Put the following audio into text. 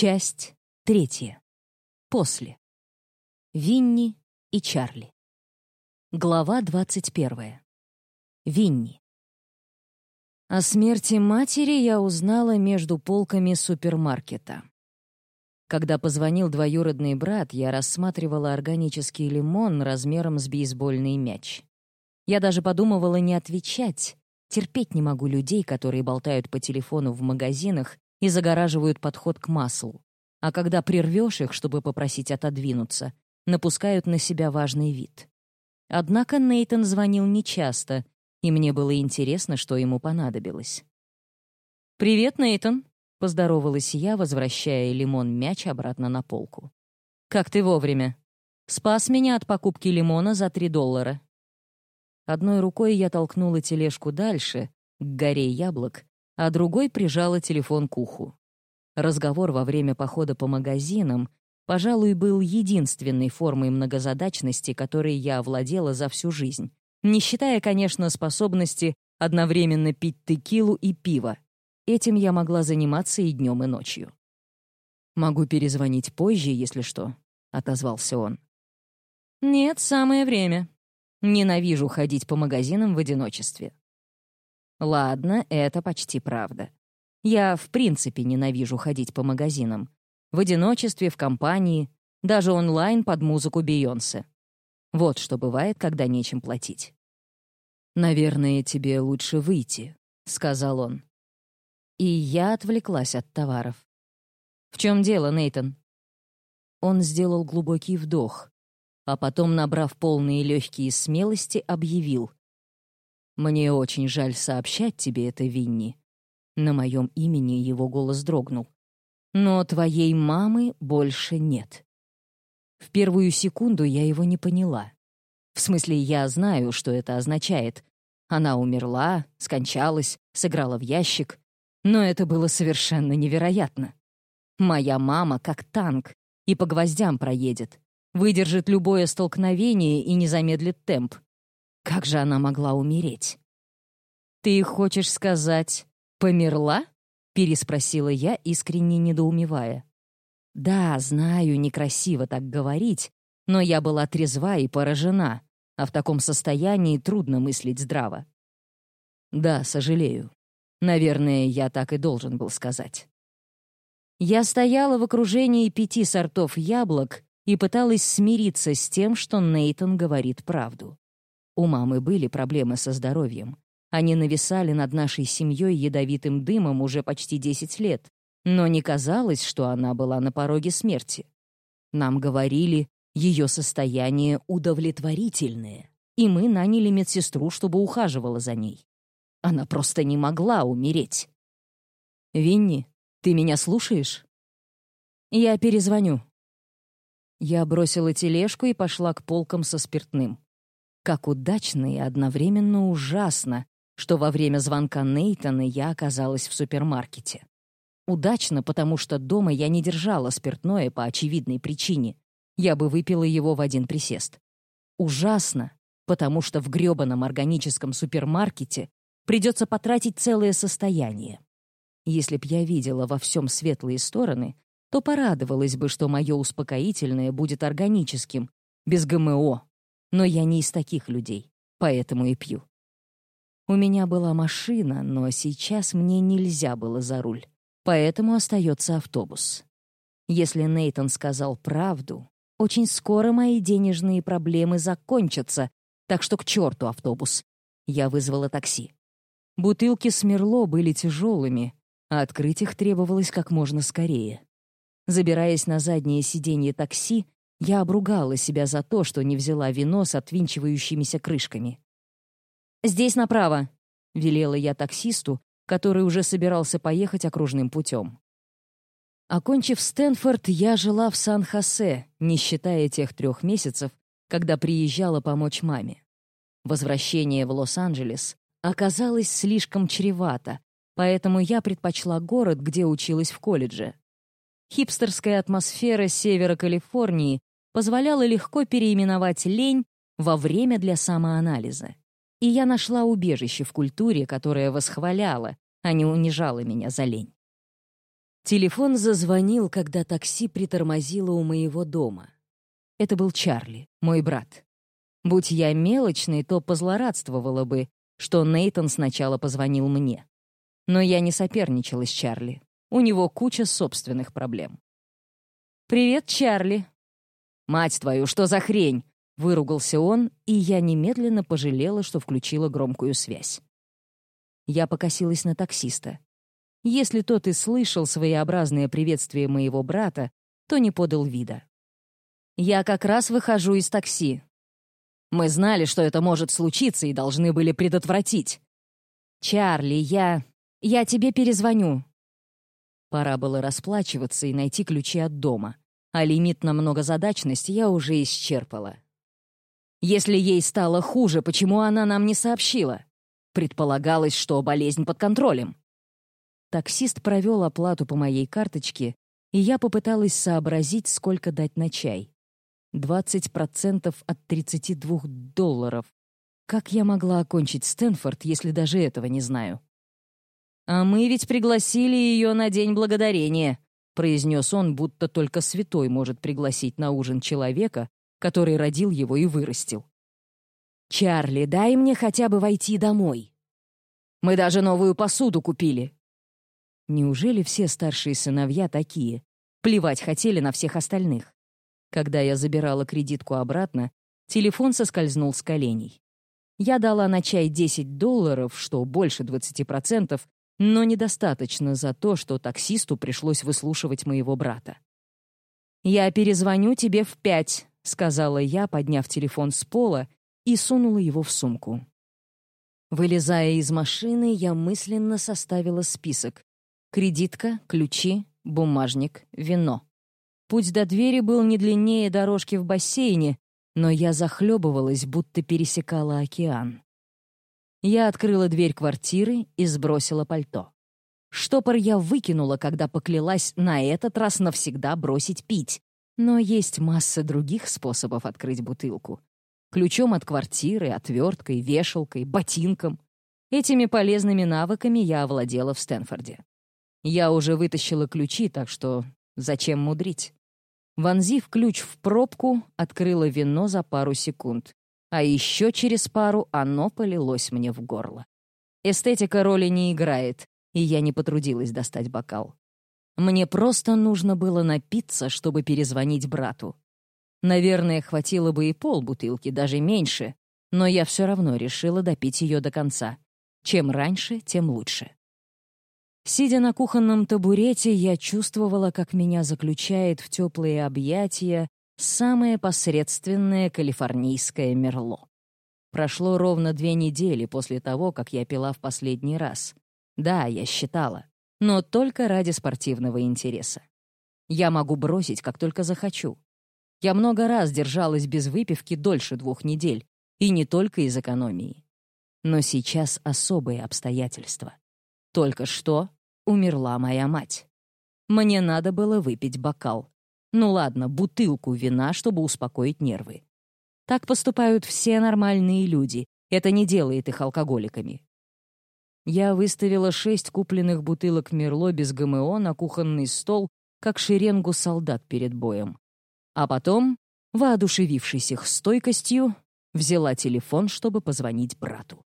Часть третья. После. Винни и Чарли. Глава двадцать первая. Винни. О смерти матери я узнала между полками супермаркета. Когда позвонил двоюродный брат, я рассматривала органический лимон размером с бейсбольный мяч. Я даже подумывала не отвечать. Терпеть не могу людей, которые болтают по телефону в магазинах и загораживают подход к маслу. А когда прервешь их, чтобы попросить отодвинуться, напускают на себя важный вид. Однако Нейтон звонил нечасто, и мне было интересно, что ему понадобилось. «Привет, Нейтон», — поздоровалась я, возвращая лимон-мяч обратно на полку. «Как ты вовремя? Спас меня от покупки лимона за три доллара». Одной рукой я толкнула тележку дальше, к горе яблок, а другой прижала телефон к уху. Разговор во время похода по магазинам, пожалуй, был единственной формой многозадачности, которой я овладела за всю жизнь, не считая, конечно, способности одновременно пить текилу и пиво, Этим я могла заниматься и днем, и ночью. «Могу перезвонить позже, если что», — отозвался он. «Нет, самое время. Ненавижу ходить по магазинам в одиночестве». Ладно, это почти правда. Я в принципе ненавижу ходить по магазинам. В одиночестве, в компании, даже онлайн под музыку Бейонсе. Вот что бывает, когда нечем платить. «Наверное, тебе лучше выйти», — сказал он. И я отвлеклась от товаров. «В чем дело, Нейтон?» Он сделал глубокий вдох, а потом, набрав полные легкие смелости, объявил. «Мне очень жаль сообщать тебе это, Винни». На моем имени его голос дрогнул. «Но твоей мамы больше нет». В первую секунду я его не поняла. В смысле, я знаю, что это означает. Она умерла, скончалась, сыграла в ящик. Но это было совершенно невероятно. Моя мама как танк и по гвоздям проедет, выдержит любое столкновение и не замедлит темп. Как же она могла умереть? «Ты хочешь сказать, померла?» — переспросила я, искренне недоумевая. «Да, знаю, некрасиво так говорить, но я была трезва и поражена, а в таком состоянии трудно мыслить здраво». «Да, сожалею. Наверное, я так и должен был сказать. Я стояла в окружении пяти сортов яблок и пыталась смириться с тем, что Нейтон говорит правду. У мамы были проблемы со здоровьем. Они нависали над нашей семьей ядовитым дымом уже почти 10 лет, но не казалось, что она была на пороге смерти. Нам говорили, ее состояние удовлетворительное, и мы наняли медсестру, чтобы ухаживала за ней. Она просто не могла умереть. «Винни, ты меня слушаешь?» «Я перезвоню». Я бросила тележку и пошла к полкам со спиртным. Как удачно и одновременно ужасно, что во время звонка Нейтана я оказалась в супермаркете. Удачно, потому что дома я не держала спиртное по очевидной причине. Я бы выпила его в один присест. Ужасно, потому что в грёбаном органическом супермаркете придется потратить целое состояние. Если б я видела во всем светлые стороны, то порадовалась бы, что мое успокоительное будет органическим, без ГМО. Но я не из таких людей, поэтому и пью. У меня была машина, но сейчас мне нельзя было за руль, поэтому остается автобус. Если Нейтон сказал правду, очень скоро мои денежные проблемы закончатся, так что к черту автобус. Я вызвала такси. Бутылки с Мерло были тяжелыми, а открыть их требовалось как можно скорее. Забираясь на заднее сиденье такси, я обругала себя за то, что не взяла вино с отвинчивающимися крышками. «Здесь направо», — велела я таксисту, который уже собирался поехать окружным путем. Окончив Стэнфорд, я жила в Сан-Хосе, не считая тех трех месяцев, когда приезжала помочь маме. Возвращение в Лос-Анджелес оказалось слишком чревато, поэтому я предпочла город, где училась в колледже. Хипстерская атмосфера севера Калифорнии позволяла легко переименовать лень во время для самоанализа. И я нашла убежище в культуре, которая восхваляла, а не унижала меня за лень. Телефон зазвонил, когда такси притормозило у моего дома. Это был Чарли, мой брат. Будь я мелочной, то позлорадствовала бы, что Нейтон сначала позвонил мне. Но я не соперничала с Чарли. У него куча собственных проблем. «Привет, Чарли!» «Мать твою, что за хрень?» — выругался он, и я немедленно пожалела, что включила громкую связь. Я покосилась на таксиста. Если тот и слышал своеобразное приветствие моего брата, то не подал вида. «Я как раз выхожу из такси. Мы знали, что это может случиться, и должны были предотвратить. Чарли, я... я тебе перезвоню». Пора было расплачиваться и найти ключи от дома, а лимит на многозадачность я уже исчерпала. Если ей стало хуже, почему она нам не сообщила? Предполагалось, что болезнь под контролем. Таксист провел оплату по моей карточке, и я попыталась сообразить, сколько дать на чай. 20% от 32 долларов. Как я могла окончить Стэнфорд, если даже этого не знаю? «А мы ведь пригласили ее на День Благодарения», произнес он, будто только святой может пригласить на ужин человека, который родил его и вырастил. «Чарли, дай мне хотя бы войти домой. Мы даже новую посуду купили. Неужели все старшие сыновья такие? Плевать хотели на всех остальных. Когда я забирала кредитку обратно, телефон соскользнул с коленей. Я дала на чай 10 долларов, что больше 20%, но недостаточно за то, что таксисту пришлось выслушивать моего брата. «Я перезвоню тебе в пять», — сказала я, подняв телефон с пола и сунула его в сумку. Вылезая из машины, я мысленно составила список. Кредитка, ключи, бумажник, вино. Путь до двери был не длиннее дорожки в бассейне, но я захлебывалась, будто пересекала океан. Я открыла дверь квартиры и сбросила пальто. Штопор я выкинула, когда поклялась на этот раз навсегда бросить пить. Но есть масса других способов открыть бутылку. Ключом от квартиры, отверткой, вешалкой, ботинком. Этими полезными навыками я овладела в Стэнфорде. Я уже вытащила ключи, так что зачем мудрить? Вонзив ключ в пробку, открыла вино за пару секунд. А еще через пару оно полилось мне в горло. Эстетика роли не играет, и я не потрудилась достать бокал. Мне просто нужно было напиться, чтобы перезвонить брату. Наверное, хватило бы и полбутылки, даже меньше, но я все равно решила допить ее до конца. Чем раньше, тем лучше. Сидя на кухонном табурете, я чувствовала, как меня заключает в теплые объятия самое посредственное калифорнийское мерло. Прошло ровно две недели после того, как я пила в последний раз. Да, я считала, но только ради спортивного интереса. Я могу бросить, как только захочу. Я много раз держалась без выпивки дольше двух недель, и не только из экономии. Но сейчас особые обстоятельства. Только что умерла моя мать. Мне надо было выпить бокал. Ну ладно, бутылку вина, чтобы успокоить нервы. Так поступают все нормальные люди. Это не делает их алкоголиками. Я выставила шесть купленных бутылок Мерло без ГМО на кухонный стол, как шеренгу солдат перед боем. А потом, воодушевившись их стойкостью, взяла телефон, чтобы позвонить брату.